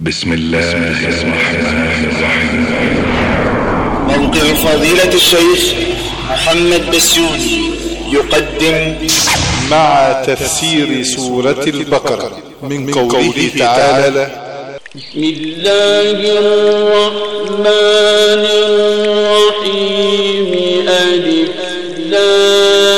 بسم الله الرحمن الرحيم. موقع فضيلة الشيخ محمد بسيوني يقدم مع تفسير سورة البقرة من قوله تعالى بسم الله الرحمن الرحيم. ألف لام.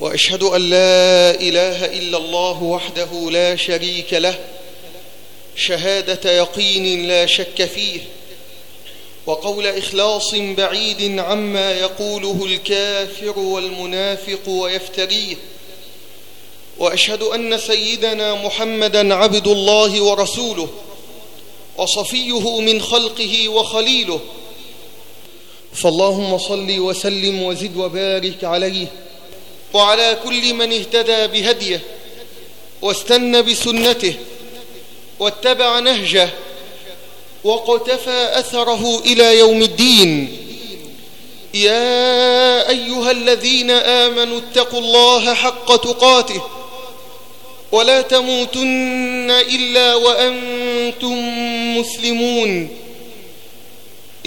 وأشهد أن لا إله إلا الله وحده لا شريك له شهادة يقين لا شك فيه وقول إخلاص بعيد عما يقوله الكافر والمنافق ويفتريه وأشهد أن سيدنا محمدا عبد الله ورسوله وصفيه من خلقه وخليله. فاللهم صل وسلم وزد وبارك عليه. وعلى كل من اهتدى بهديه واستنى بسنته واتبع نهجه وقتفى أثره إلى يوم الدين. يا أيها الذين آمنوا اتقوا الله حق تقاته ولا تموتن إلا وأنتم مسلمون.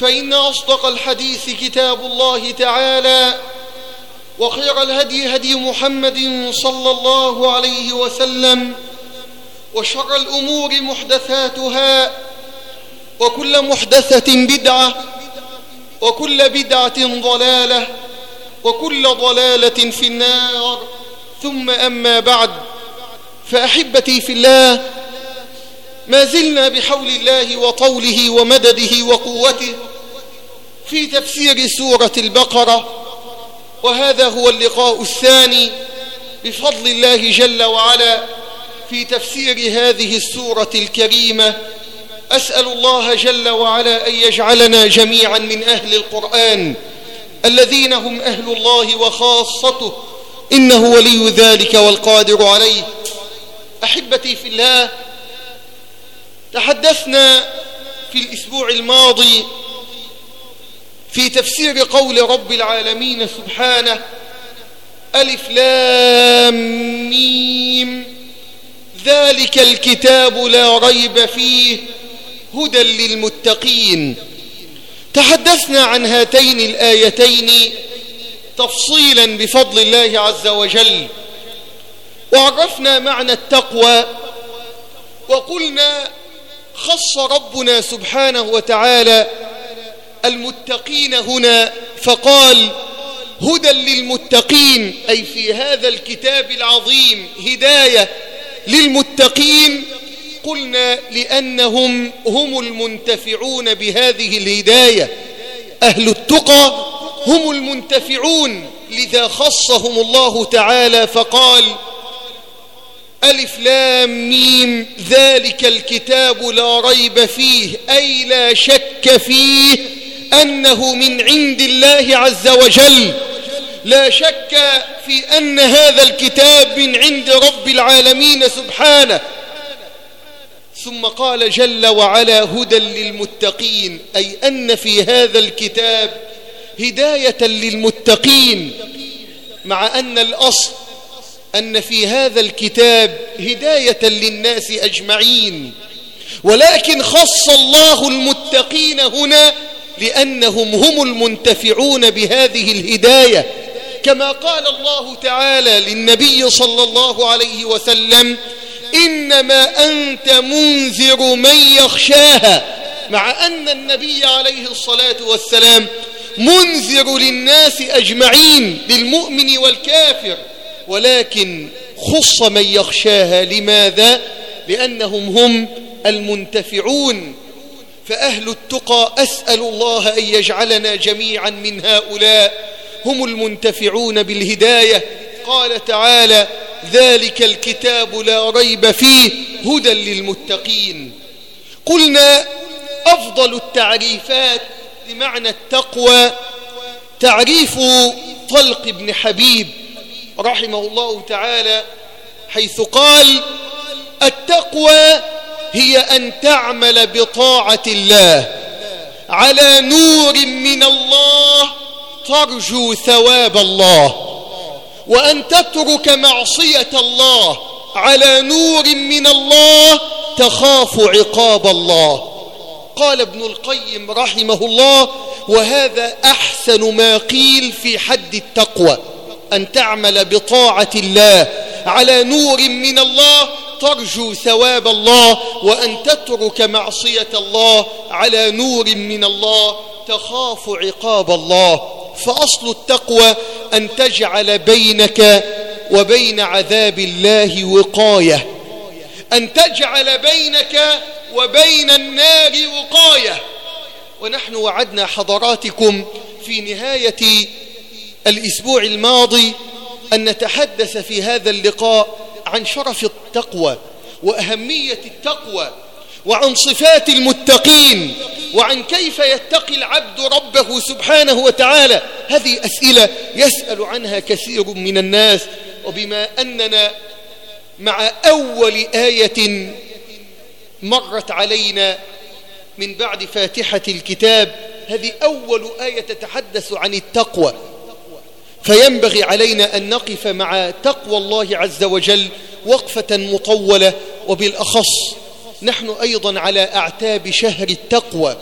فإن أصدق الحديث كتاب الله تعالى وخير الهدي هدي محمد صلى الله عليه وسلم وشر الأمور محدثاتها وكل محدثة بدعة وكل بدعة ضلالة وكل ضلالة في النار. ثم أما بعد فأحبتي في الله ما زلنا بحول الله وطوله ومدده وقوته في تفسير سورة البقرة وهذا هو اللقاء الثاني بفضل الله جل وعلا في تفسير هذه السورة الكريمة. أسأل الله جل وعلا أن يجعلنا جميعا من أهل القرآن الذين هم أهل الله وخاصته إنه ولي ذلك والقادر عليه. أحبتي في الله تحدثنا في الأسبوع الماضي في تفسير قول رب العالمين سبحانه ألف لام ميم ذلك الكتاب لا ريب فيه هدى للمتقين. تحدثنا عن هاتين الآيتين تفصيلا بفضل الله عز وجل وعرفنا معنى التقوى وقلنا خص ربنا سبحانه وتعالى المتقين هنا فقال هدى للمتقين أي في هذا الكتاب العظيم هداية للمتقين. قلنا لأنهم هم المنتفعون بهذه الهداية. أهل التقى هم المنتفعون. لذا خصهم الله تعالى فقال ألف لام ميم ذلك الكتاب لا ريب فيه أي لا شك فيه أنه من عند الله عز وجل. لا شك في أن هذا الكتاب من عند رب العالمين سبحانه. ثم قال جل وعلا هدى للمتقين أي أن في هذا الكتاب هداية للمتقين مع أن الأصل أن في هذا الكتاب هداية للناس أجمعين ولكن خص الله المتقين هنا لأنهم هم المنتفعون بهذه الهداية. كما قال الله تعالى للنبي صلى الله عليه وسلم إنما أنت منذر من يخشاها مع أن النبي عليه الصلاة والسلام منذر للناس أجمعين للمؤمن والكافر. ولكن خص من يخشاها. لماذا؟ لأنهم هم المنتفعون. فأهل التقى أسأل الله أن يجعلنا جميعا من هؤلاء. هم المنتفعون بالهداية. قال تعالى ذلك الكتاب لا ريب فيه هدى للمتقين. قلنا أفضل التعريفات لمعنى التقوى تعريف طلق بن حبيب. رحمه الله تعالى حيث قال التقوى هي أن تعمل بطاعة الله على نور من الله ترجو ثواب الله وأن تترك معصية الله على نور من الله تخاف عقاب الله قال ابن القيم رحمه الله وهذا أحسن ما قيل في حد التقوى أن تعمل بطاعة الله. على نور من الله ترجو ثواب الله وأن تترك معصية الله. على نور من الله تخاف عقاب الله. فأصل التقوى أن تجعل بينك وبين عذاب الله وقاية. أن تجعل بينك وبين النار وقاية. ونحن وعدنا حضراتكم في نهاية الأسبوع الماضي أن نتحدث في هذا اللقاء عن شرف التقوى وأهمية التقوى وعن صفات المتقين وعن كيف يتقي العبد ربه سبحانه وتعالى. هذه أسئلة يسأل عنها كثير من الناس وبما أننا مع أول آية مرت علينا من بعد فاتحة الكتاب هذه أول آية تتحدث عن التقوى. فينبغي علينا أن نقف مع تقوى الله عز وجل وقفة مطولة وبالأخص نحن أيضا على أعتاب شهر التقوى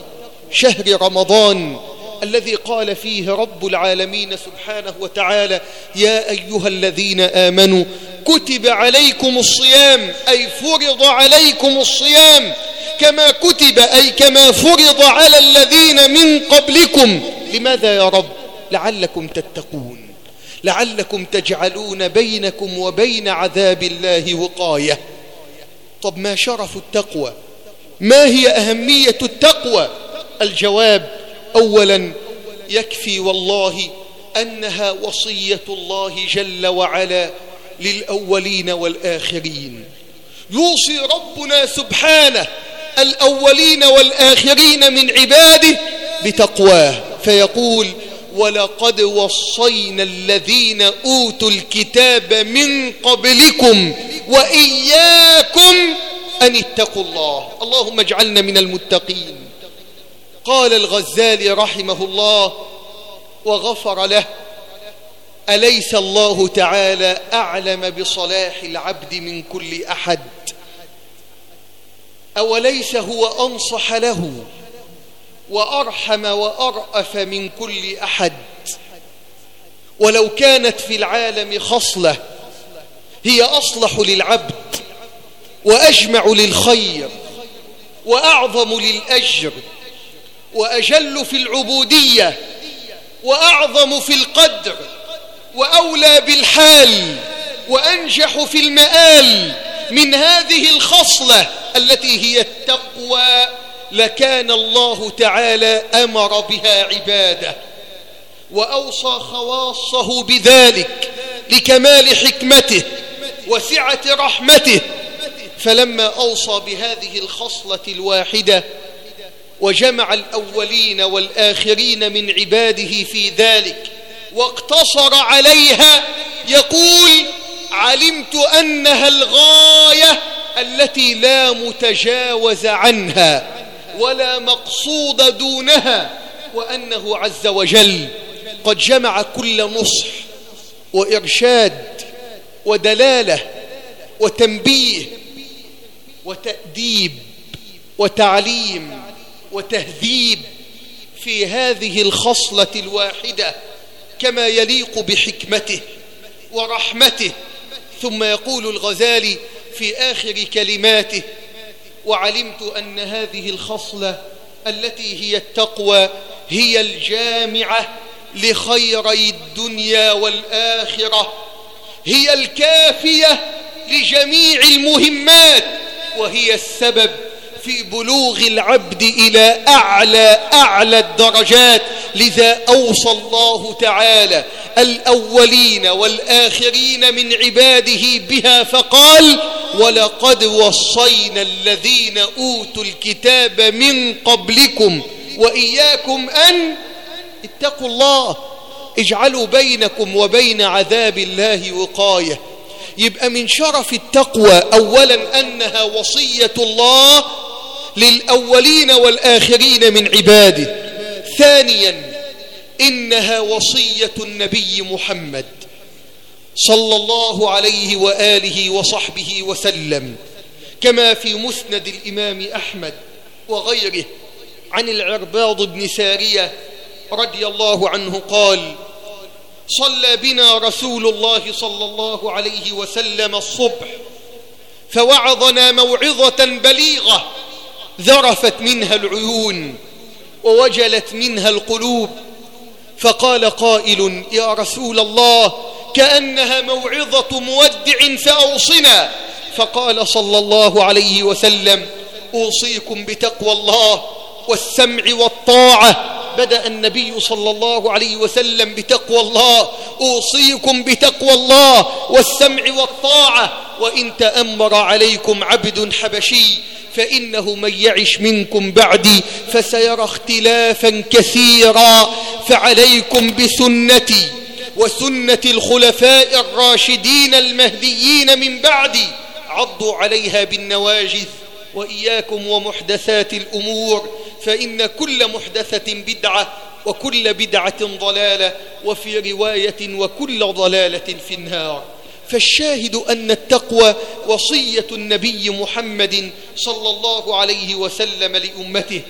شهر رمضان الذي قال فيه رب العالمين سبحانه وتعالى يا أيها الذين آمنوا كتب عليكم الصيام أي فرض عليكم الصيام كما كتب أي كما فرض على الذين من قبلكم. لماذا يا رب؟ لعلكم تتقون. لعلكم تجعلون بينكم وبين عذاب الله وقاية. طب ما شرف التقوى؟ ما هي أهمية التقوى؟ الجواب أولا يكفي والله أنها وصية الله جل وعلا للأولين والآخرين. يوصي ربنا سبحانه الأولين والآخرين من عباده بتقواه فيقول ولقد وصينا الذين أوتوا الكتاب من قبلكم وإياكم أن اتقوا الله. اللهم اجعلنا من المتقين. قال الغزالي رحمه الله وغفر له أليس الله تعالى أعلم بصلاح العبد من كل أحد؟ أوليس هو أنصح له؟ وأرحم وأرأف من كل أحد. ولو كانت في العالم خصلة هي أصلح للعبد وأجمع للخير وأعظم للأجر وأجل في العبودية وأعظم في القدر وأولى بالحال وأنجح في المآل من هذه الخصلة التي هي التقوى. لكان الله تعالى أمر بها عباده وأوصى خواصه بذلك لكمال حكمته وسعة رحمته. فلما أوصى بهذه الخصلة الواحدة وجمع الأولين والآخرين من عباده في ذلك واقتصر عليها يقول علمت أنها الغاية التي لا متجاوز عنها ولا مقصود دونها وأنه عز وجل قد جمع كل نصح وإرشاد ودلالة وتنبيه وتأديب وتعليم وتهذيب في هذه الخصلة الواحدة كما يليق بحكمته ورحمته ثم يقول الغزالي في آخر كلماته وعلمت أن هذه الخصلة التي هي التقوى هي الجامعة لخيري الدنيا والآخرة. هي الكافية لجميع المهمات وهي السبب في بلوغ العبد إلى أعلى أعلى الدرجات لذا أوصى الله تعالى الأولين والآخرين من عباده بها فقال ولقد وصينا الذين أوتوا الكتاب من قبلكم وإياكم أن اتقوا الله اجعلوا بينكم وبين عذاب الله وقاية. يبقى من شرف التقوى أولا أنها وصية الله للأولين والآخرين من عباده. ثانيا إنها وصية النبي محمد صلى الله عليه وآله وصحبه وسلم كما في مسند الإمام أحمد وغيره عن العرباض بن سارية رضي الله عنه قال صلى بنا رسول الله صلى الله عليه وسلم الصبح فوعظنا موعظة بليغة ذرفت منها العيون ووجلت منها القلوب فقال قائل يا رسول الله كأنها موعظة مودع فأوصنا. فقال صلى الله عليه وسلم أوصيكم بتقوى الله والسمع والطاعة. بدأ النبي صلى الله عليه وسلم بتقوى الله. أوصيكم بتقوى الله والسمع والطاعة. وإن تأمر عليكم عبد حبشي فإنه من يعش منكم بعدي فسيرى اختلافا كثيرا. فعليكم بسنتي وسنة الخلفاء الراشدين المهديين من بعدي. عضوا عليها بالنواجذ. وإياكم ومحدثات الأمور فإن كل محدثة بدعة وكل بدعة ضلالة وفي رواية وكل ضلالة في النار. فالشاهد أن التقوى وصية النبي محمد صلى الله عليه وسلم لأمته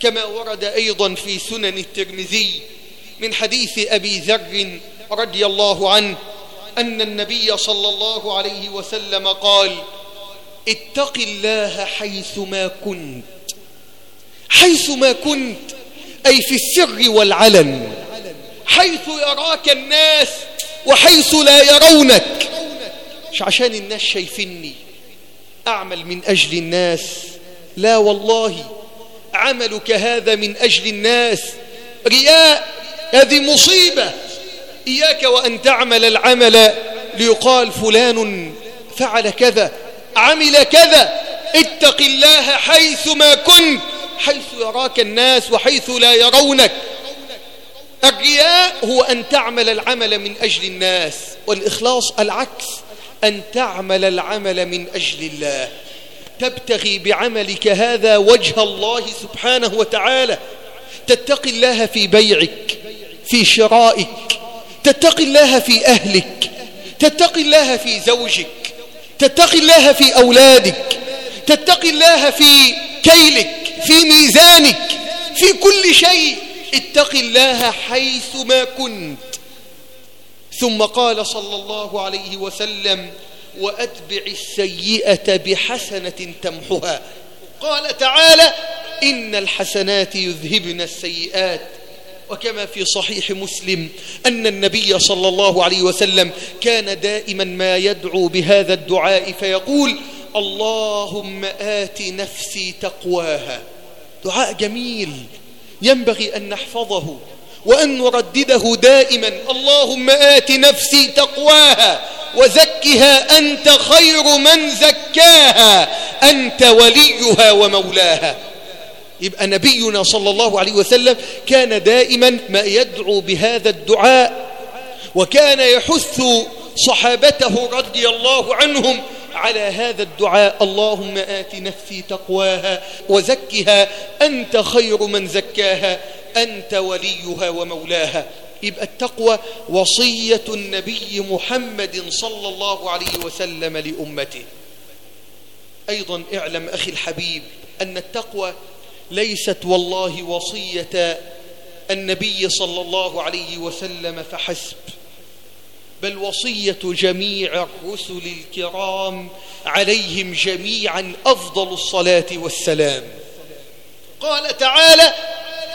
كما ورد أيضا في سنن الترمذي من حديث أبي ذر رضي الله عنه أن النبي صلى الله عليه وسلم قال اتق الله حيثما كنت. حيثما كنت أي في السر والعلن. حيث يراك الناس وحيث لا يرونك. مش عشان الناس شايفيني. أعمل من أجل الناس. لا والله عملك هذا من أجل الناس. رياء هذه مصيبة. إياك وأن تعمل العمل ليقال فلان فعل كذا. عمل كذا اتق الله حيثما كنت حيث يراك الناس وحيث لا يرونك. الرياء هو أن تعمل العمل من أجل الناس والإخلاص العكس أن تعمل العمل من أجل الله. تبتغي بعملك هذا وجه الله سبحانه وتعالى. تتقي الله في بيعك في شرائك. تتقي الله في أهلك. تتقي الله في زوجك. تتقي الله في أولادك تتقي الله في كيلك في ميزانك في كل شيء. اتق الله حيثما كنت. ثم قال صلى الله عليه وسلم وأتبع السيئة بحسنة تمحها. قال تعالى إن الحسنات يذهبن السيئات وكما في صحيح مسلم أن النبي صلى الله عليه وسلم كان دائما ما يدعو بهذا الدعاء فيقول اللهم آت نفسي تقواها. دعاء جميل ينبغي أن نحفظه وأن نردده دائما اللهم آت نفسي تقواها وزكها أنت خير من زكاها أنت وليها ومولاها. يبقى نبينا صلى الله عليه وسلم كان دائما ما يدعو بهذا الدعاء وكان يحث صحابته رضي الله عنهم على هذا الدعاء. اللهم آت نفسي تقواها وزكها أنت خير من زكاها أنت وليها ومولاها. يبقى التقوى وصية النبي محمد صلى الله عليه وسلم لأمته. أيضا اعلم أخي الحبيب أن التقوى ليست والله وصية النبي صلى الله عليه وسلم فحسب بل وصية جميع الرسل الكرام عليهم جميعا أفضل الصلاة والسلام. قال تعالى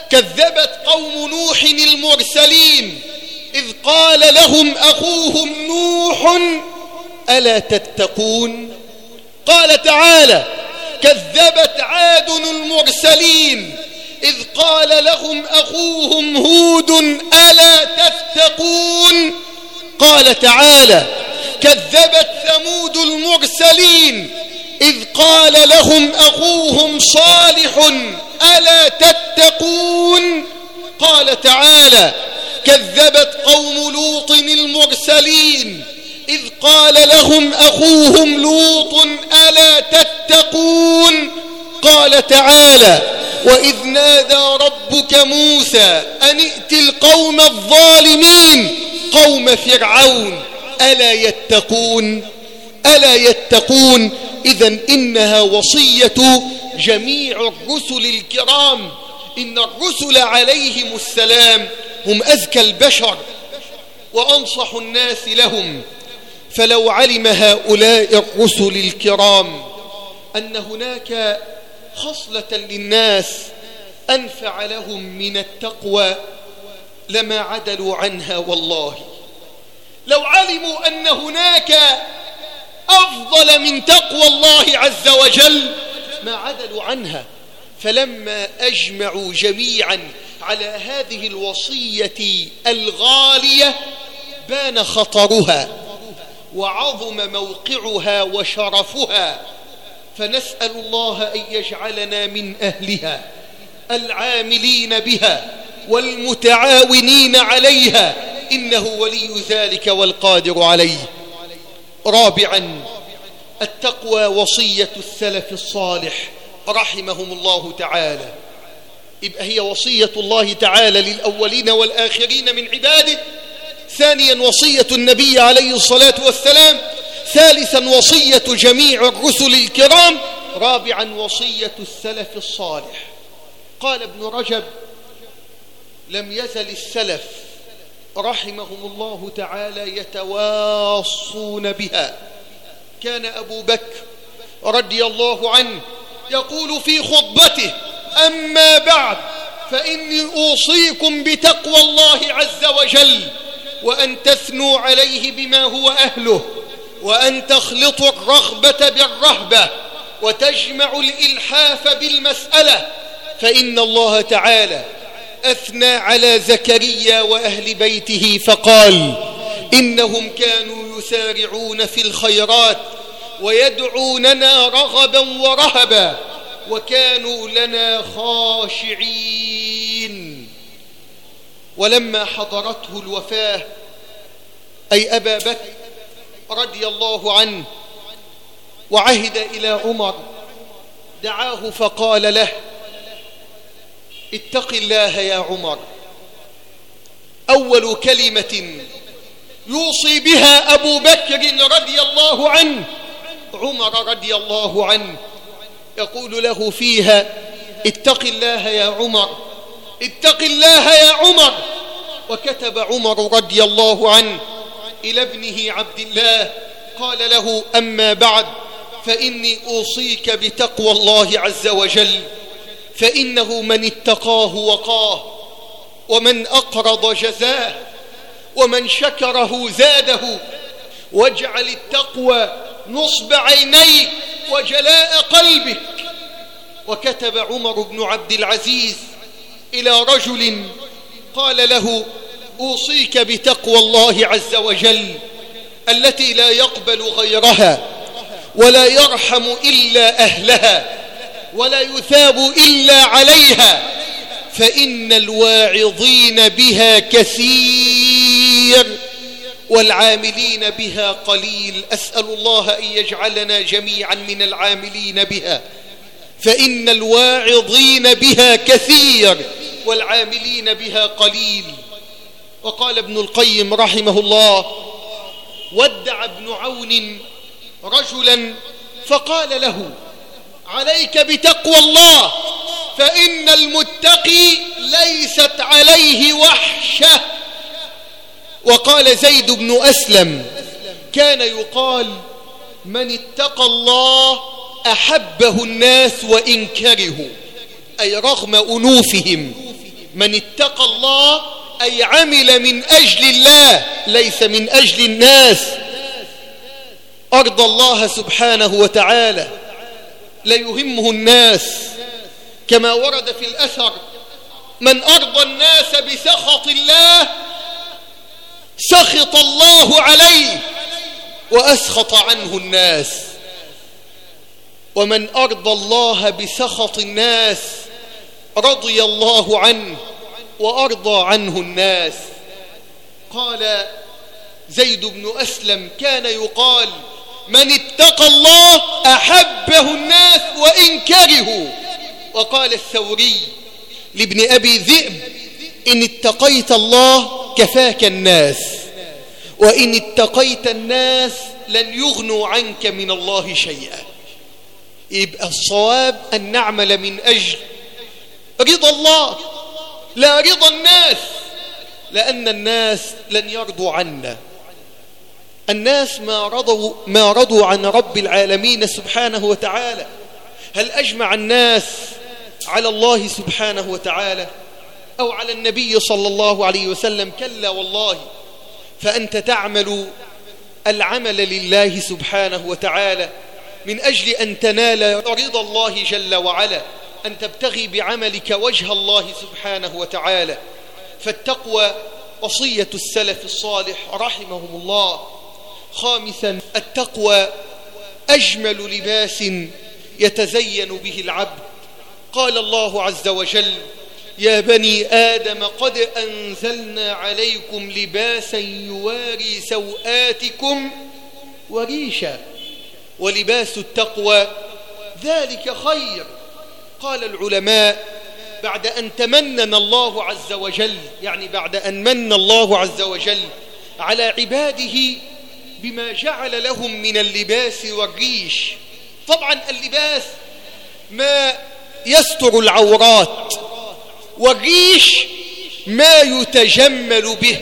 كذبت قوم نوح المرسلين إذ قال لهم أخوهم نوح ألا تتقون؟ قال تعالى كذبت عاد المرسلين إذ قال لهم أخوهم هود ألا تتقون؟ قال تعالى كذبت ثمود المرسلين إذ قال لهم أخوهم صالح ألا تتقون؟ قال تعالى كذبت قوم لوط المرسلين إذ قال لهم أخوهم لوط ألا تتقون؟ قال تعالى وإذ نادى ربك موسى أن ائت القوم الظالمين قوم فرعون ألا يتقون؟ ألا يتقون؟ إذا إنها وصية جميع الرسل الكرام. إن الرسل عليهم السلام هم أذكى البشر وأنصح الناس لهم. فلو علم هؤلاء الرسل الكرام أن هناك خصلة للناس أنفع لهم من التقوى لما عدلوا عنها والله. لو علموا أن هناك أفضل من تقوى الله عز وجل ما عدلوا عنها. فلما أجمعوا جميعا على هذه الوصية الغالية بان خطرها. وعظم موقعها وشرفها. فنسأل الله أن يجعلنا من أهلها العاملين بها والمتعاونين عليها. إنه ولي ذلك والقادر عليه. رابعا التقوى وصية السلف الصالح رحمهم الله تعالى. يبقى هي وصية الله تعالى للأولين والآخرين من عباده ثانيا وصية النبي عليه الصلاة والسلام ثالثا وصية جميع الرسل الكرام رابعا وصية السلف الصالح. قال ابن رجب لم يزل السلف رحمهم الله تعالى يتواصون بها. كان أبو بكر رضي الله عنه يقول في خطبته أما بعد فإني أوصيكم بتقوى الله عز وجل وأن تثنوا عليه بما هو أهله وأن تخلطوا الرغبة بالرهبة وتجمعوا الإلحاف بالمسألة فإن الله تعالى أثنى على زكريا وأهل بيته فقال إنهم كانوا يسارعون في الخيرات ويدعوننا رغبا ورهبا وكانوا لنا خاشعين. ولما حضرته الوفاة أي أبا بكر رضي الله عنه وعهد إلى عمر دعاه فقال له اتق الله يا عمر. أول كلمة يوصي بها أبو بكر رضي الله عنه عمر رضي الله عنه يقول له فيها اتق الله يا عمر. اتق الله يا عمر. وكتب عمر رضي الله عنه إلى ابنه عبد الله قال له أما بعد فإني أوصيك بتقوى الله عز وجل فإنه من اتقاه وقاه ومن أقرض جزاه ومن شكره زاده واجعل التقوى نصب عينيك وجلاء قلبك. وكتب عمر بن عبد العزيز إلى رجل قال له أوصيك بتقوى الله عز وجل التي لا يقبل غيرها ولا يرحم إلا أهلها ولا يثاب إلا عليها فإن الواعظين بها كثير والعاملين بها قليل أسأل الله أن يجعلنا جميعا من العاملين بها فإن الواعظين بها كثير والعاملين بها قليل. وقال ابن القيم رحمه الله ودع ابن عون رجلا فقال له عليك بتقوى الله فإن المتقي ليست عليه وحشة. وقال زيد بن أسلم كان يقال من اتقى الله أحبه الناس وإن كرهوا أي رغم أنوفهم. من اتقى الله أي عمل من أجل الله ليس من أجل الناس. أرضى الله سبحانه وتعالى لا يهمه الناس. كما ورد في الأثر من أرضى الناس بسخط الله سخط الله عليه وأسخط عنه الناس. ومن أرضى الله بسخط الناس رضي الله عنه وأرضى عنه الناس. قال زيد بن أسلم كان يقال من اتقى الله أحبه الناس وإن كرهوا. وقال الثوري لابن أبي ذئب إن اتقيت الله كفاك الناس وإن اتقيت الناس لن يغنوا عنك من الله شيئا. يبقى الصواب أن نعمل من أجل رضا الله لا رضا الناس. لأن الناس لن يرضوا عنا. الناس ما رضوا, ما رضوا عن رب العالمين سبحانه وتعالى. هل أجمع الناس على الله سبحانه وتعالى أو على النبي صلى الله عليه وسلم؟ كلا والله. فأنت تعمل العمل لله سبحانه وتعالى من أجل أن تنال رضا الله جل وعلا. أن تبتغي بعملك وجه الله سبحانه وتعالى. فالتقوى وصية السلف الصالح رحمهم الله. خامسا التقوى أجمل لباس يتزين به العبد. قال الله عز وجل يا بني آدم قد أنزلنا عليكم لباسا يواري سوآتكم وريشا. ولباس التقوى ذلك خير قال العلماء بعد أن تمنن الله عز وجل يعني بعد أن من الله عز وجل على عباده بما جعل لهم من اللباس والريش. طبعا اللباس ما يستر العورات والريش ما يتجمل به.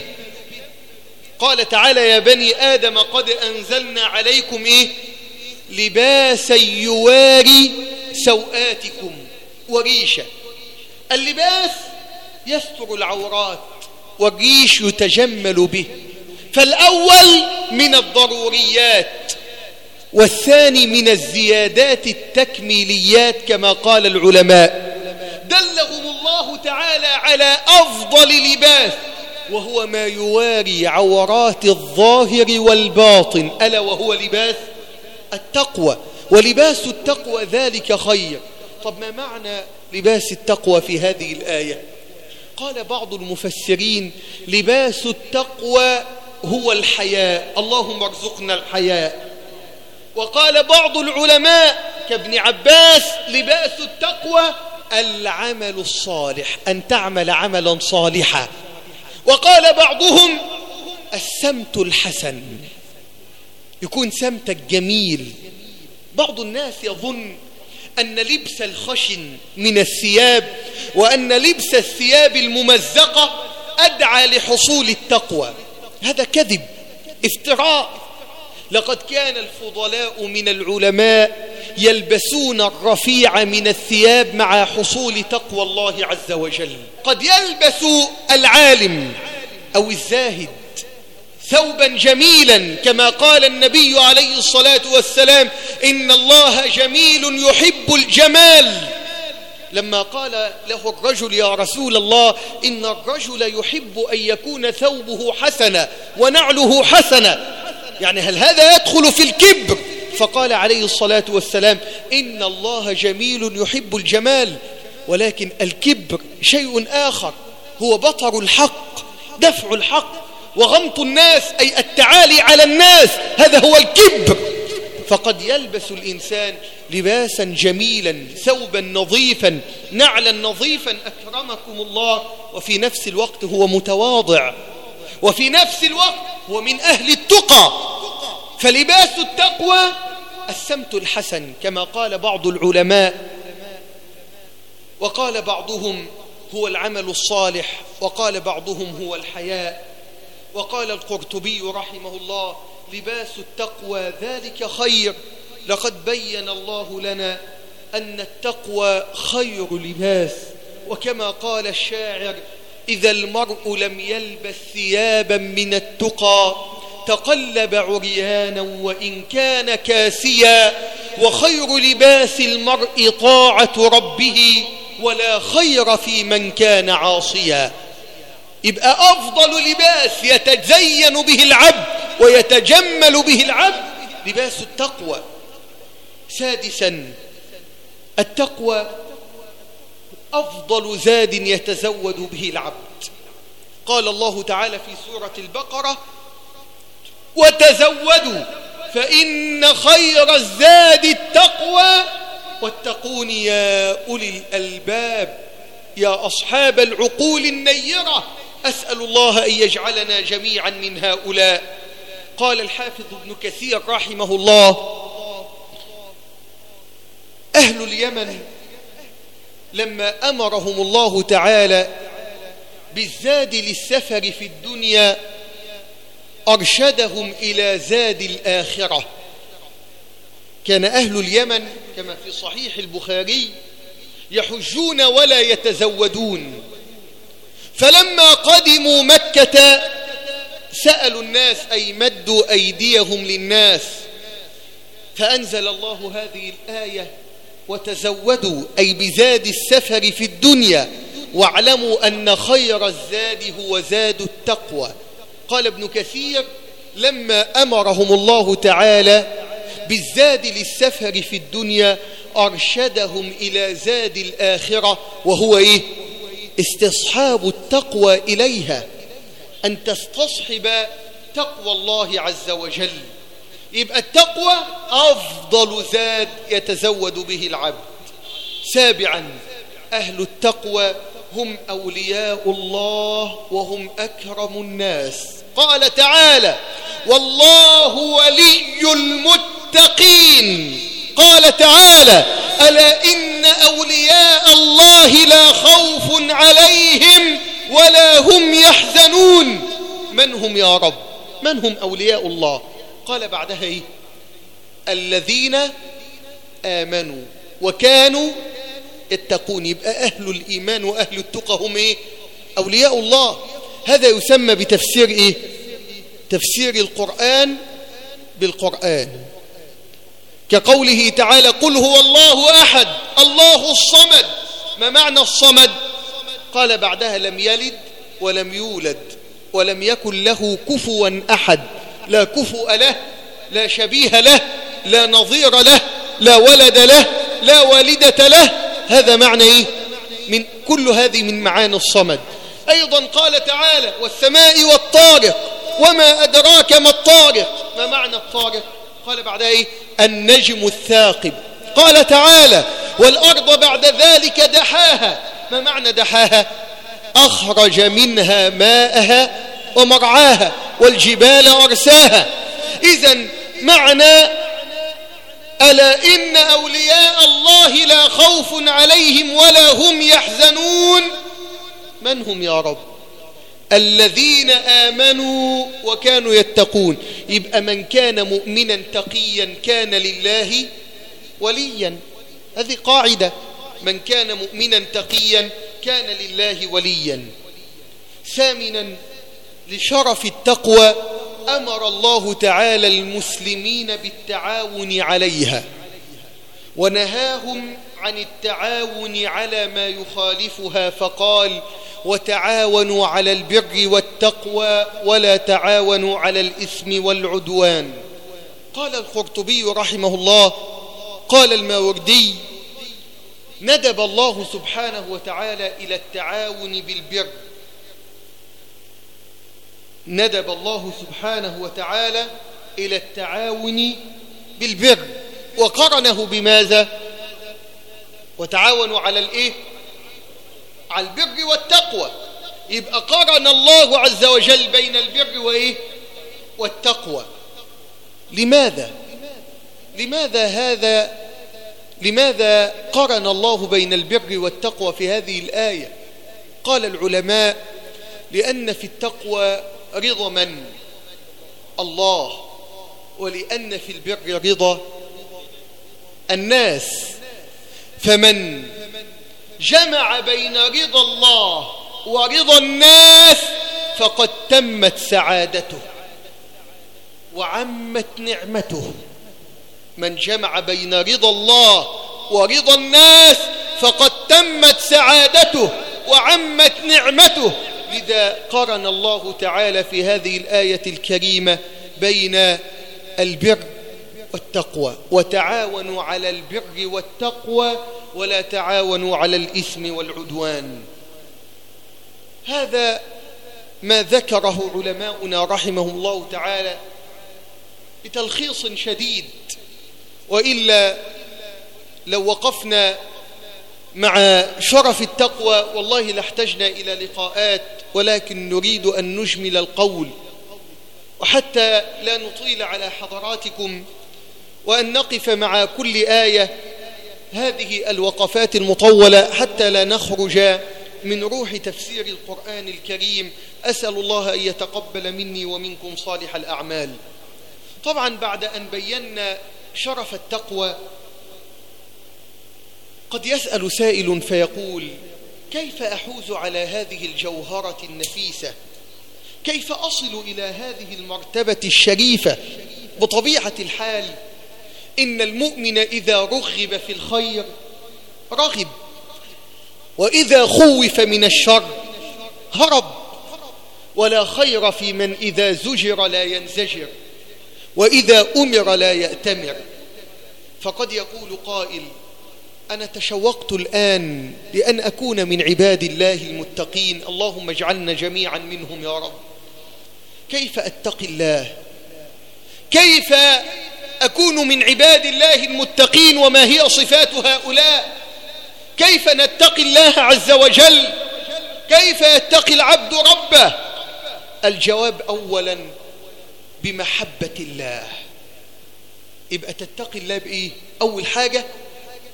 قال تعالى يا بني آدم قد أنزلنا عليكم إيه؟ لباسا يواري سوآتكم. وريشا اللباس يستر العورات والريش يتجمل به. فالأول من الضروريات والثاني من الزيادات التكميليات كما قال العلماء. دلهم الله تعالى على أفضل لباس وهو ما يواري عورات الظاهر والباطن. ألا وهو لباس التقوى. ولباس التقوى ذلك خير. طب ما معنى لباس التقوى في هذه الآية؟ قال بعض المفسرين لباس التقوى هو الحياء اللهم ارزقنا الحياء. وقال بعض العلماء كابن عباس لباس التقوى العمل الصالح أن تعمل عملا صالحا. وقال بعضهم السمت الحسن يكون سمتك جميل. بعض الناس يظن أن لبس الخشن من الثياب وأن لبس الثياب الممزقة أدعى لحصول التقوى. هذا كذب افتراء. لقد كان الفضلاء من العلماء يلبسون الرفيع من الثياب مع حصول تقوى الله عز وجل. قد يلبس العالم أو الزاهد ثوبا جميلا كما قال النبي عليه الصلاة والسلام إن الله جميل يحب الجمال. لما قال له الرجل يا رسول الله إن الرجل يحب أن يكون ثوبه حسنا ونعله حسنا. يعني هل هذا يدخل في الكبر؟ فقال عليه الصلاة والسلام إن الله جميل يحب الجمال ولكن الكبر شيء آخر هو بطر الحق دفع الحق. وغمط الناس أي التعالي على الناس هذا هو الكبر فقد يلبس الإنسان لباسا جميلا ثوبا نظيفا نعلا نظيفا أكرمكم الله. وفي نفس الوقت هو متواضع. وفي نفس الوقت هو من أهل التقى. فلباس التقوى السمت الحسن كما قال بعض العلماء. وقال بعضهم هو العمل الصالح وقال بعضهم هو الحياء. وقال القرطبي رحمه الله لباس التقوى ذلك خير لقد بين الله لنا أن التقوى خير لباس. وكما قال الشاعر إذا المرء لم يلبس ثيابا من التقى تقلب عريانا وإن كان كاسيا. وخير لباس المرء طاعة ربه ولا خير في من كان عاصيا. يبقى أفضل لباس يتزين به العبد ويتجمل به العبد لباس التقوى. سادسا التقوى أفضل زاد يتزود به العبد. قال الله تعالى في سورة البقرة وتزودوا فإن خير الزاد التقوى. واتقون يا أولي الألباب يا أصحاب العقول النيرة. أسأل الله أن يجعلنا جميعا من هؤلاء. قال الحافظ ابن كثير رحمه الله أهل اليمن لما أمرهم الله تعالى بالزاد للسفر في الدنيا أرشدهم إلى زاد الآخرة. كان أهل اليمن كما في صحيح البخاري يحجون ولا يتزودون. فلما قدموا مكة سألوا الناس أي مدوا أيديهم للناس فأنزل الله هذه الآية وتزودوا أي بزاد السفر في الدنيا واعلموا أن خير الزاد هو زاد التقوى قال ابن كثير لما أمرهم الله تعالى بالزاد للسفر في الدنيا أرشدهم إلى زاد الآخرة وهو إيه؟ استصحاب التقوى إليها أن تستصحب تقوى الله عز وجل. يبقى التقوى أفضل زاد يتزود به العبد. سابعا أهل التقوى هم أولياء الله وهم أكرم الناس. قال تعالى والله ولي المتقين. قال تعالى ألا إن أولياء الله لا خوف عليهم ولا هم يحزنون. من هم يا رب؟ من هم أولياء الله؟ قال بعدها إيه؟ الذين آمنوا وكانوا يتقون. يبقى أهل الإيمان وأهل التقى هم إيه؟ أولياء الله. هذا يسمى بتفسير إيه؟ تفسير القرآن بالقرآن. كقوله تعالى قل هو الله أحد الله الصمد. ما معنى الصمد؟ قال بعدها لم يلد ولم يولد ولم يكن له كفوا أحد. لا كفؤ له لا شبيه له لا نظير له لا ولد له لا والدة له. هذا معنى إيه؟ من كل هذه من معاني الصمد. أيضا قال تعالى والسماء والطارق وما أدراك ما الطارق. ما معنى الطارق؟ قال بعدها إيه؟ النجم الثاقب. قال تعالى والأرض بعد ذلك دحاها. ما معنى دحاها؟ أخرج منها ماءها ومرعاها والجبال أرساها. إذا معنى ألا إن أولياء الله لا خوف عليهم ولا هم يحزنون. من هم يا رب؟ الذين آمنوا وكانوا يتقون. يبقى من كان مؤمنا تقيا كان لله وليا. هذه قاعدة. من كان مؤمنا تقيا كان لله وليا. ثامنا لشرف التقوى أمر الله تعالى المسلمين بالتعاون عليها. ونهاهم عن التعاون على ما يخالفها فقال وتعاونوا على البر والتقوى ولا تعاونوا على الإثم والعدوان. قال القرطبي رحمه الله قال الماوردي ندب الله سبحانه وتعالى إلى التعاون بالبر. ندب الله سبحانه وتعالى إلى التعاون بالبر. وقرنه بماذا؟ وتعاونوا على الايه؟ على البر والتقوى. يبقى قرن الله عز وجل بين البر وايه؟ والتقوى. لماذا؟ لماذا هذا؟ لماذا قرن الله بين البر والتقوى في هذه الآية؟ قال العلماء لأن في التقوى رضا من؟ الله. ولأن في البر رضا الناس. فمن جمع بين رضا الله ورضا الناس فقد تمت سعادته وعمت نعمته. من جمع بين رضا الله ورضا الناس فقد تمت سعادته وعمت نعمته. لذا قرن الله تعالى في هذه الآية الكريمة بين البر والتقوى وتعاونوا على البر والتقوى ولا تعاونوا على الإثم والعدوان. هذا ما ذكره علماؤنا رحمهم الله تعالى بتلخيص شديد وإلا لو وقفنا مع شرف التقوى والله لاحتجنا إلى لقاءات ولكن نريد أن نجمل القول. وحتى لا نطيل على حضراتكم وأن نقف مع كل آية هذه الوقفات المطولة حتى لا نخرج من روح تفسير القرآن الكريم. أسأل الله أن يتقبل مني ومنكم صالح الأعمال. طبعا بعد أن بينا شرف التقوى قد يسأل سائل فيقول كيف أحوز على هذه الجوهرة النفيسة؟ كيف أصل إلى هذه المرتبة الشريفة بطبيعة الحال؟ إن المؤمن إذا رغب في الخير رغب. وإذا خوف من الشر هرب. ولا خير في من إذا زجر لا ينزجر. وإذا أمر لا يأتمر. فقد يقول قائل أنا تشوقت الآن لأن أكون من عباد الله المتقين. اللهم اجعلنا جميعا منهم يا رب. كيف أتقي الله؟ كيف أكون من عباد الله المتقين وما هي صفات هؤلاء؟ كيف نتقي الله عز وجل؟ كيف يتقي العبد ربه؟ الجواب أولا بمحبة الله. يبقى تتقي الله بإيه؟ أول حاجة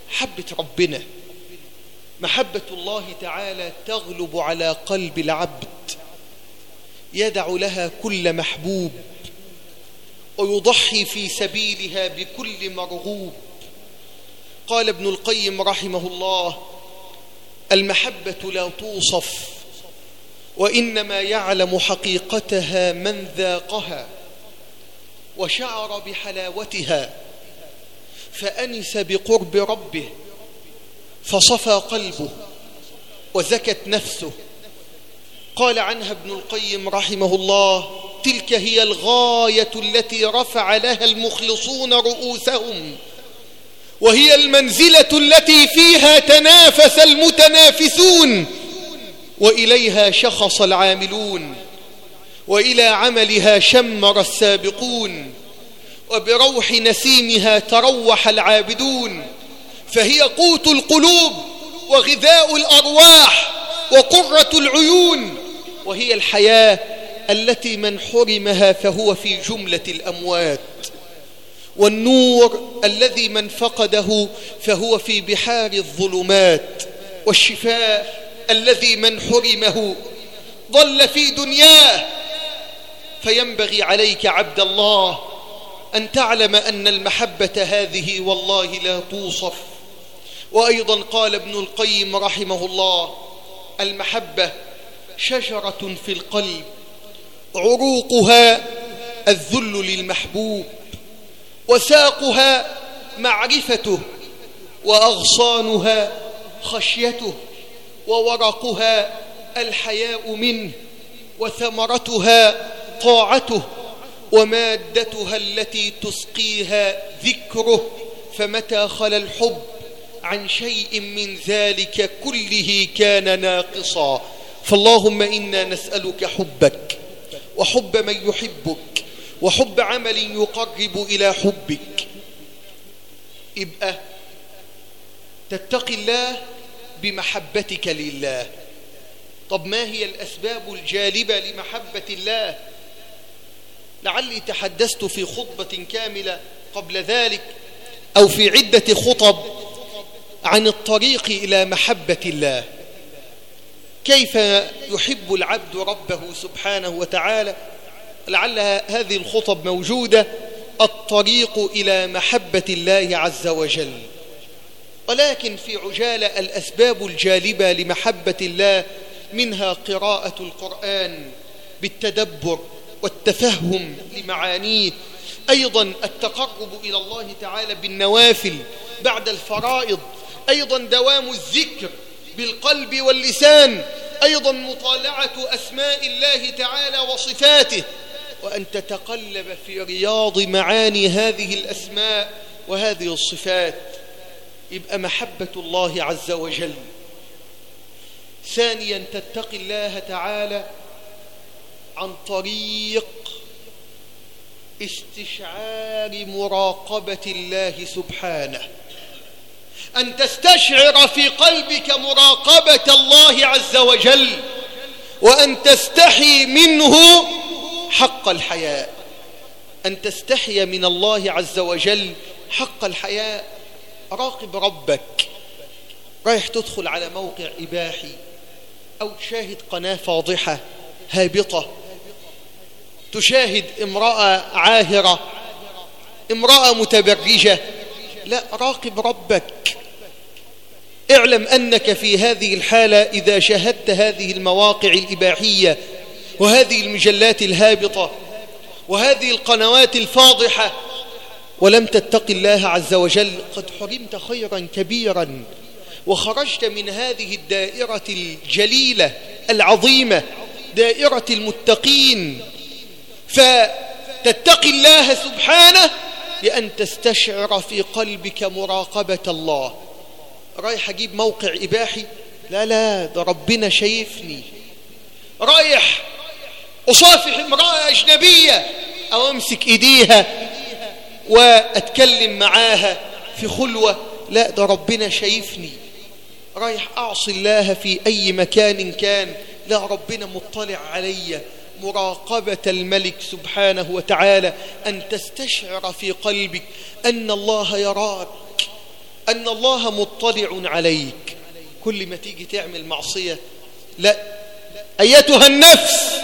حبة ربنا. محبة الله تعالى تغلب على قلب العبد. يدع لها كل محبوب. ويضحي في سبيلها بكل مرغوب. قال ابن القيم رحمه الله المحبة لا توصف وإنما يعلم حقيقتها من ذاقها وشعر بحلاوتها. فأنس بقرب ربه فصفى قلبه وزكت نفسه. قال عنها ابن القيم رحمه الله تلك هي الغاية التي رفع لها المخلصون رؤوسهم. وهي المنزلة التي فيها تنافس المتنافسون. وإليها شخص العاملون. وإلى عملها شمر السابقون. وبروح نسيمها تروح العابدون. فهي قوت القلوب وغذاء الأرواح وقرة العيون. وهي الحياة التي من حرمها فهو في جملة الأموات. والنور الذي من فقده فهو في بحار الظلمات. والشفاء الذي من حرمه ضل في دنياه. فينبغي عليك عبد الله أن تعلم أن المحبة هذه والله لا توصف. وأيضا قال ابن القيم رحمه الله المحبة شجرة في القلب. عروقها الذل للمحبوب وساقها معرفته وأغصانها خشيته وورقها الحياء منه وثمرتها طاعته ومادتها التي تسقيها ذكره فمتى خلا الحب عن شيء من ذلك كله كان ناقصا فاللهم إنا نسألك حبك وحب من يحبك وحب عمل يقرب إلى حبك. يبقى تتقي الله بمحبتك لله. طب ما هي الأسباب الجالبة لمحبة الله؟ لعلي تحدثت في خطبة كاملة قبل ذلك أو في عدة خطب عن الطريق إلى محبة الله. كيف يحب العبد ربه سبحانه وتعالى؟ لعل هذه الخطب موجودة الطريق إلى محبة الله عز وجل. ولكن في عجالة الأسباب الجالبة لمحبة الله منها قراءة القرآن بالتدبر والتفهم لمعانيه. أيضا التقرب إلى الله تعالى بالنوافل بعد الفرائض. أيضا دوام الذكر بالقلب واللسان أيضا مطالعة أسماء الله تعالى وصفاته. وأن تتقلب في رياض معاني هذه الأسماء وهذه الصفات. يبقى محبة الله عز وجل. ثانيا تتقي الله تعالى عن طريق استشعار مراقبة الله سبحانه. أن تستشعر في قلبك مراقبة الله عز وجل وأن تستحي منه حق الحياء. أن تستحي من الله عز وجل حق الحياء. راقب ربك. رايح تدخل على موقع إباحي أو تشاهد قناة فاضحة هابطة. تشاهد امرأة عاهرة امرأة متبرجة. لا راقب ربك. اعلم أنك في هذه الحالة إذا شاهدت هذه المواقع الإباحية وهذه المجلات الهابطة وهذه القنوات الفاضحة ولم تتق الله عز وجل قد حرمت خيرا كبيرا وخرجت من هذه الدائرة الجليلة العظيمة دائرة المتقين. فتتقي الله سبحانه بأن تستشعر في قلبك مراقبة الله. رايح أجيب موقع إباحي؟ لا لا ده ربنا شايفني. رايح أصافح امرأة أجنبية أو أمسك إيديها وأتكلم معاها في خلوة. لا ده ربنا شايفني. رايح أعصي الله في أي مكان كان. لا ربنا مطلع علي. مراقبة الملك سبحانه وتعالى أن تستشعر في قلبك أن الله يراك أن الله مطلع عليك. كل ما تيجي تعمل معصية لا. أيتها النفس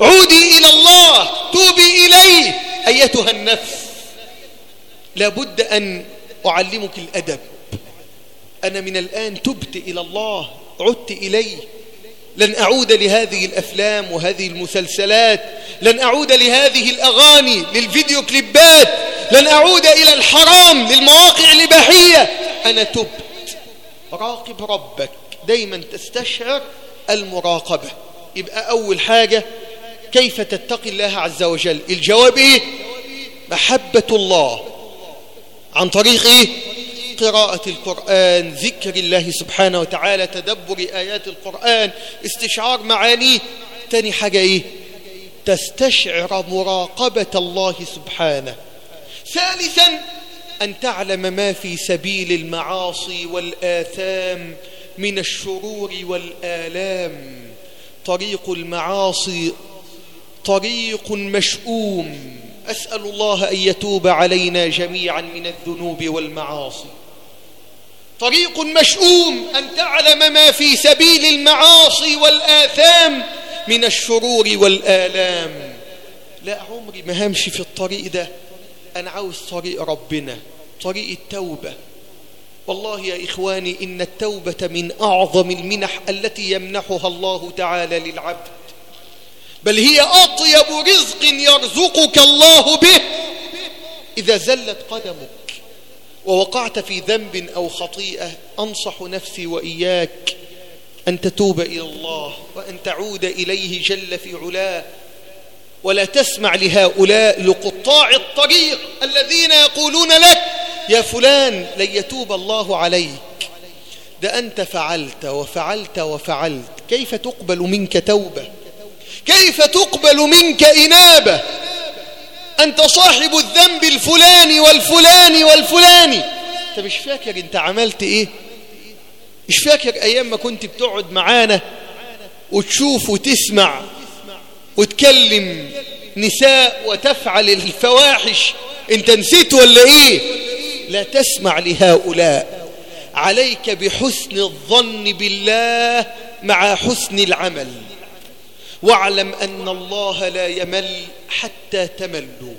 عودي إلى الله توبي إليه. أيتها النفس لابد أن أعلمك الأدب. أنا من الآن تبت إلى الله عدت إليه. لن أعود لهذه الأفلام وهذه المسلسلات لن أعود لهذه الأغاني للفيديو كليبات لن أعود إلى الحرام للمواقع الإباحية. أنا تبت. راقب ربك. دايما تستشعر المراقبة. يبقى أول حاجة كيف تتقي الله عز وجل؟ الجواب إيه؟ محبة الله. عن طريق إيه؟ قراءة القرآن ذكر الله سبحانه وتعالى تدبر آيات القرآن استشعار معانيه. تاني حاجة إيه؟ تستشعر مراقبة الله سبحانه. ثالثا أن تعلم ما في سبيل المعاصي والآثام من الشرور والآلام. طريق المعاصي طريق مشؤوم. أسأل الله أن يتوب علينا جميعا من الذنوب والمعاصي. طريق مشؤوم أن تعلم ما في سبيل المعاصي والآثام من الشرور والآلام. لا عمري ما همشي في الطريق ده. أنا عاوز طريق ربنا طريق التوبة. والله يا إخواني إن التوبة من أعظم المنح التي يمنحها الله تعالى للعبد. بل هي أطيب رزق يرزقك الله به إذا زلت قدمك. ووقعت في ذنب أو خطيئة أنصح نفسي وإياك أن تتوب إلى الله وأن تعود إليه جل في علاه. ولا تسمع لهؤلاء لقطاع الطريق الذين يقولون لك يا فلان لن يتوب الله عليك. ده أنت فعلت وفعلت وفعلت. كيف تقبل منك توبة؟ كيف تقبل منك إنابة؟ أنت صاحب الذنب الفلاني والفلاني والفلاني. أنت مش فاكر أنت عملت إيه؟ مش فاكر أيام ما كنت بتقعد معانا وتشوف وتسمع وتكلم نساء وتفعل الفواحش؟ أنت نسيت ولا إيه؟ لا تسمع لهؤلاء. عليك بحسن الظن بالله مع حسن العمل. واعلم أن الله لا يمل حتى تملوا.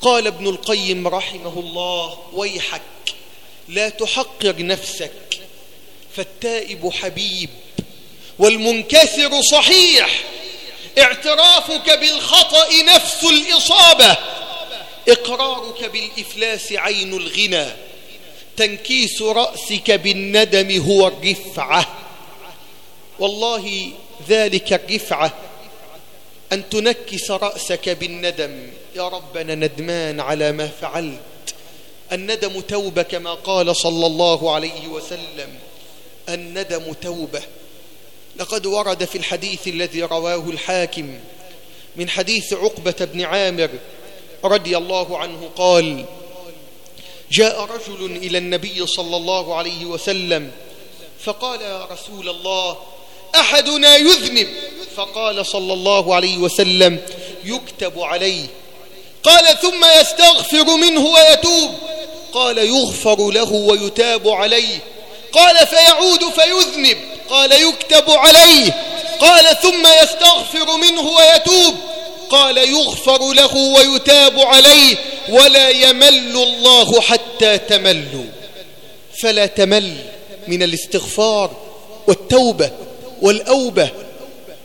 قال ابن القيم رحمه الله ويحك لا تحقر نفسك. فالتائب حبيب والمنكسر صحيح. اعترافك بالخطأ نفس الإصابة. إقرارك بالإفلاس عين الغنى. تنكيس رأسك بالندم هو الرفعة. والله ذلك الرفعة أن تنكس رأسك بالندم. يا ربنا ندمان على ما فعلت. الندم توبة كما قال صلى الله عليه وسلم. الندم توبة. لقد ورد في الحديث الذي رواه الحاكم من حديث عقبة بن عامر رضي الله عنه قال جاء رجل إلى النبي صلى الله عليه وسلم فقال يا رسول الله أحدنا يذنب. فقال صلى الله عليه وسلم يكتب عليه. قال ثم يستغفر منه ويتوب. قال يغفر له ويتاب عليه. قال فيعود فيذنب. قال يكتب عليه. قال ثم يستغفر منه ويتوب. قال يغفر له ويتاب عليه. ولا يمل الله حتى تملوا. فلا تمل من الاستغفار والتوبة. والأوبة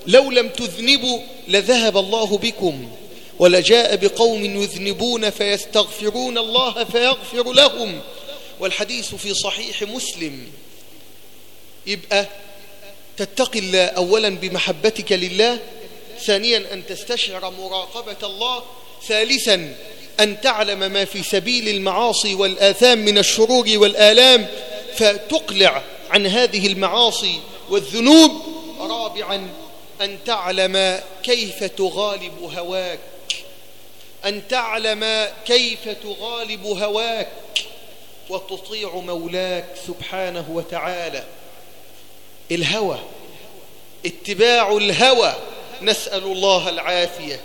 لو لم تذنبوا لذهب الله بكم ولجاء بقوم يذنبون فيستغفرون الله فيغفر لهم. والحديث في صحيح مسلم. يبقى تتقي الله أولا بمحبتك لله ثانيا أن تستشعر مراقبة الله ثالثا أن تعلم ما في سبيل المعاصي والآثام من الشرور والآلام فتقلع عن هذه المعاصي. والذنوب رابعا أن تعلم كيف تغالب هواك. أن تعلم كيف تغالب هواك. وتطيع مولاك سبحانه وتعالى. الهوى اتباع الهوى. نسأل الله العافية.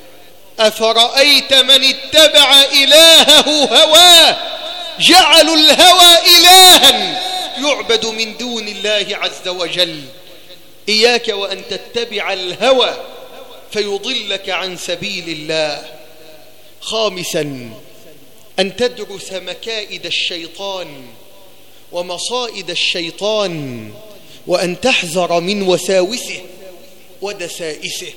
أفرأيت من اتبع إلهه هواه؟ جعلوا الهوى إلها. يعبد من دون الله عز وجل. إياك وأن تتبع الهوى فيضلك عن سبيل الله. خامسا أن تدرس مكائد الشيطان ومصائد الشيطان وأن تحذر من وساوسه ودسائسه.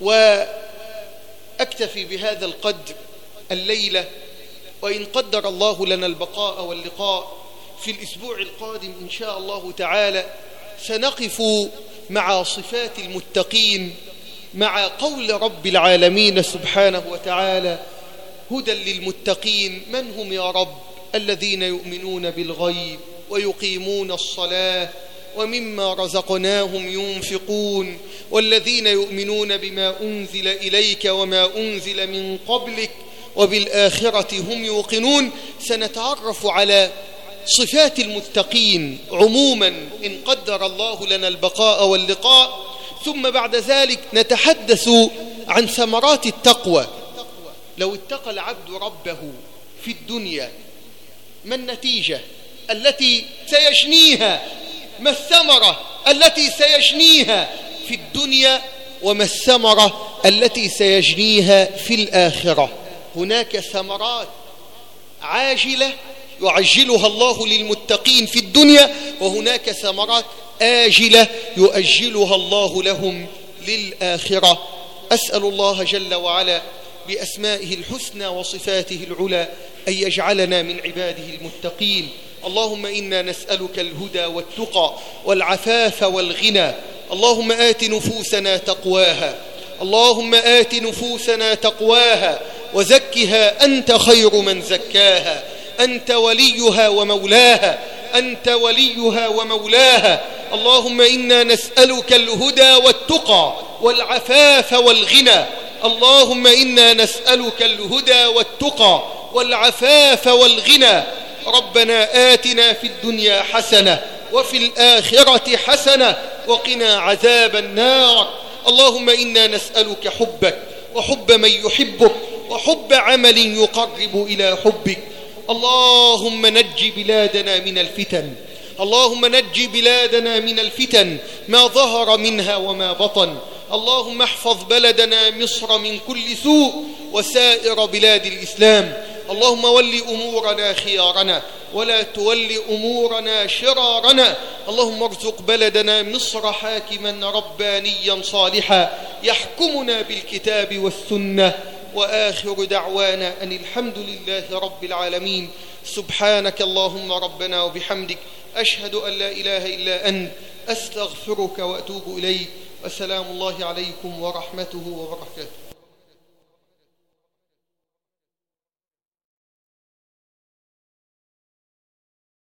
وأكتفي بهذا القدر الليلة وإن قدر الله لنا البقاء واللقاء. في الأسبوع القادم إن شاء الله تعالى سنقف مع صفات المتقين مع قول رب العالمين سبحانه وتعالى هدى للمتقين من هم يا رب؟ الذين يؤمنون بالغيب ويقيمون الصلاة ومما رزقناهم ينفقون والذين يؤمنون بما أنزل إليك وما أنزل من قبلك وبالآخرة هم يوقنون. سنتعرف على صفات المتقين عموما إن قدر الله لنا البقاء واللقاء ثم بعد ذلك نتحدث عن ثمرات التقوى. لو اتقى العبد ربه في الدنيا ما النتيجة التي سيجنيها ما الثمرة التي سيجنيها في الدنيا؟ وما الثمرة التي سيجنيها في الآخرة؟ هناك ثمرات عاجلة يعجلها الله للمتقين في الدنيا وهناك ثمرات آجلة يؤجلها الله لهم للآخرة. أسأل الله جل وعلا بأسمائه الحسنى وصفاته العلى أن يجعلنا من عباده المتقين. اللهم إنا نسألك الهدى والتقى والعفاف والغنى. اللهم آت نفوسنا تقواها. اللهم آت نفوسنا تقواها وزكها أنت خير من زكاها. أنت وليها ومولاها. أنت وليها ومولاها. اللهم إنا نسألك الهدى والتقى والعفاف والغنى. اللهم إنا نسألك الهدى والتقى والعفاف والغنى. ربنا آتنا في الدنيا حسنة وفي الآخرة حسنة وقنا عذاب النار. اللهم إنا نسألك حبك وحب من يحبك وحب عمل يقرب إلى حبك. اللهم نج بلادنا من الفتن. اللهم نج بلادنا من الفتن. ما ظهر منها وما بطن. اللهم احفظ بلدنا مصر من كل سوء وسائر بلاد الإسلام. اللهم ول أمورنا خيارنا. ولا تول أمورنا شرارنا. اللهم ارزق بلدنا مصر حاكما ربانيا صالحا. يحكمنا بالكتاب والسنة. وآخر دعوانا أن الحمد لله رب العالمين. سبحانك اللهم ربنا وبحمدك أشهد أن لا إله إلا أنت. أستغفرك وأتوب إليك. وسلام الله عليكم ورحمته وبركاته.